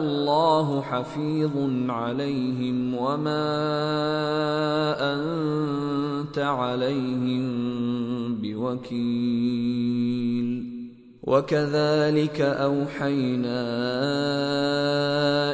الله حفيظ عليهم وما أنت عليهم بوكيل. وكذلك أوحينا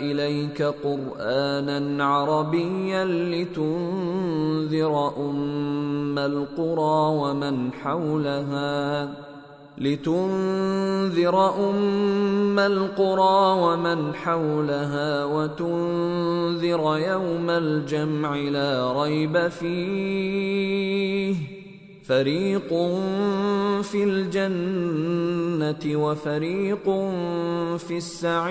إليك قرآنا عربيا لتنذر أم القرى ومن حولها. لتنذر أم القرى ومن حولها وتنذر يوم الجمع لا ريب فيه. فريق في الجنة وفريق في السعير.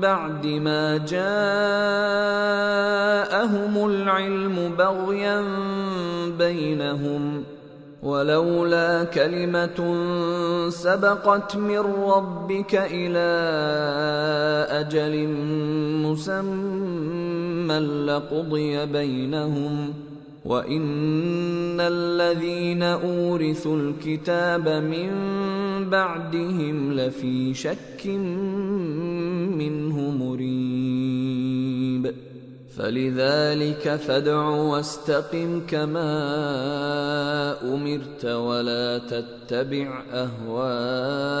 بعد ما جاءهم العلم بغيا بينهم ولولا كلمة سبقت من ربك إلى أجل مسمى لقضي بينهم وان الذين اورثوا الكتاب من بعدهم لفي شك منه مريب فلذلك فادع واستقم كما امرت ولا تتبع اهواءهم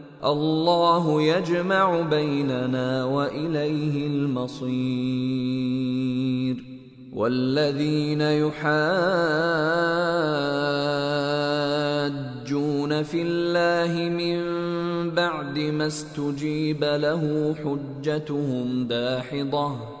الله يجمع بيننا وإليه المصير. والذين يحاجون في الله من بعد ما استجيب له حجتهم داحضة.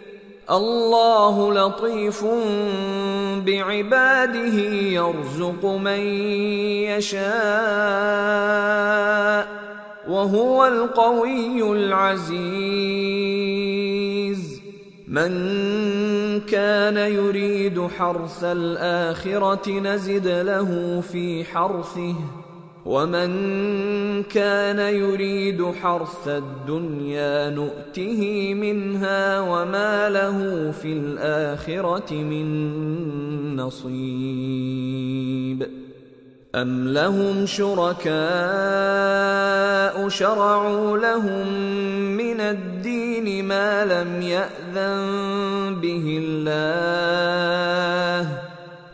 الله لطيف بعباده يرزق من يشاء وهو القوي العزيز. من كان يريد حرث الآخرة نزد له في حرثه. ومن كان يريد حرث الدنيا نؤته منها وما له في الاخره من نصيب ام لهم شركاء شرعوا لهم من الدين ما لم ياذن به الله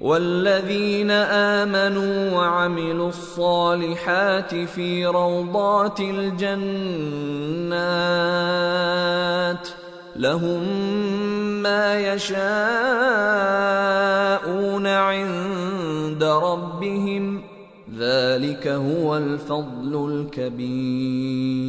والذين آمنوا وعملوا الصالحات في روضات الجنات لهم ما يشاءون عند ربهم ذلك هو الفضل الكبير.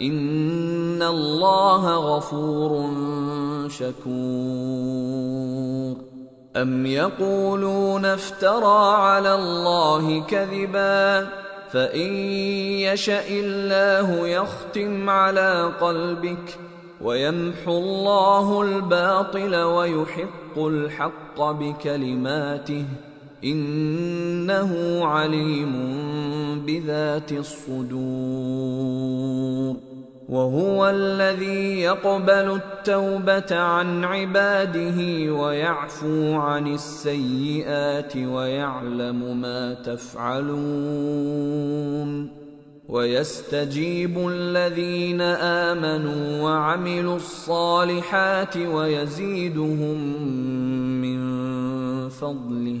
ان الله غفور شكور ام يقولون افترى على الله كذبا فان يشا الله يختم على قلبك ويمحو الله الباطل ويحق الحق بكلماته انه عليم بذات الصدور وهو الذي يقبل التوبة عن عباده ويعفو عن السيئات ويعلم ما تفعلون ويستجيب الذين آمنوا وعملوا الصالحات ويزيدهم من فضله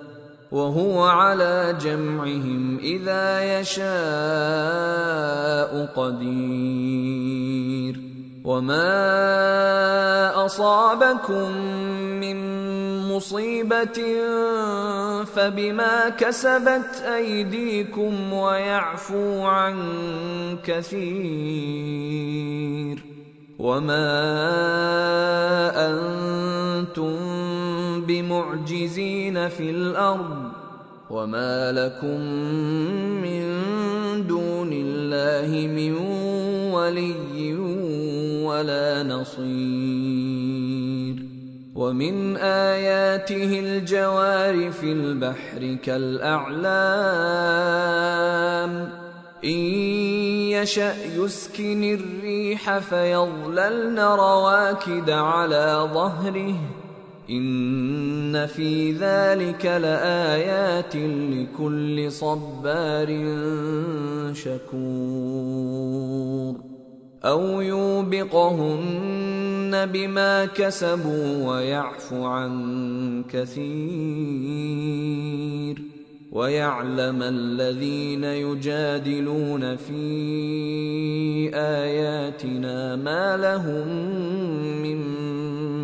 وهو على جمعهم إذا يشاء قدير. وما أصابكم من مصيبة فبما كسبت أيديكم ويعفو عن كثير. وما أنتم بمعجزين في الأرض وما لكم من دون الله من ولي ولا نصير ومن آياته الجوار في البحر كالأعلام إن يشأ يسكن الريح فيظللن رواكد على ظهره إن في ذلك لآيات لكل صبار شكور. أو يوبقهن بما كسبوا ويعفو عن كثير. ويعلم الذين يجادلون في آياتنا ما لهم من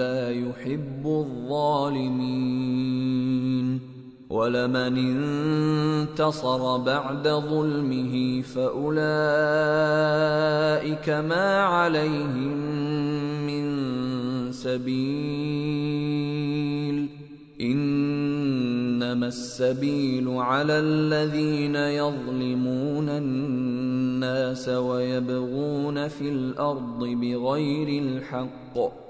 لا يحب الظالمين ولمن انتصر بعد ظلمه فأولئك ما عليهم من سبيل إنما السبيل على الذين يظلمون الناس ويبغون في الأرض بغير الحق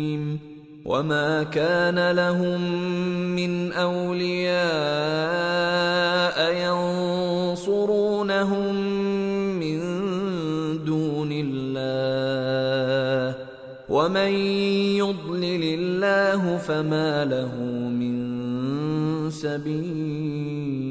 وما كان لهم من اولياء ينصرونهم من دون الله ومن يضلل الله فما له من سبيل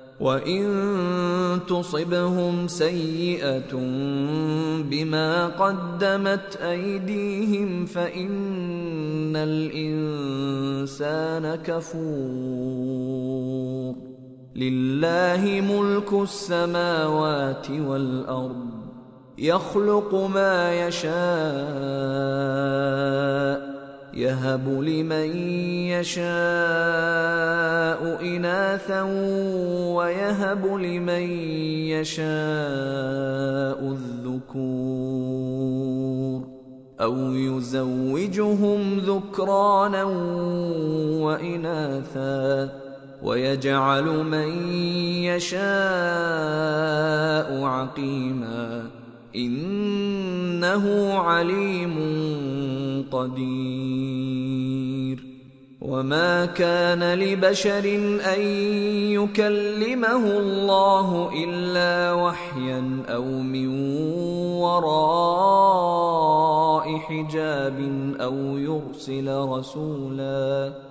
وان تصبهم سيئه بما قدمت ايديهم فان الانسان كفور لله ملك السماوات والارض يخلق ما يشاء يهب لمن يشاء إناثا ويهب لمن يشاء الذكور أو يزوجهم ذكرانا وإناثا ويجعل من يشاء عقيما إنه عليم قدير. وما كان لبشر أن يكلمه الله إلا وحيا أو من وراء حجاب أو يرسل رسولا.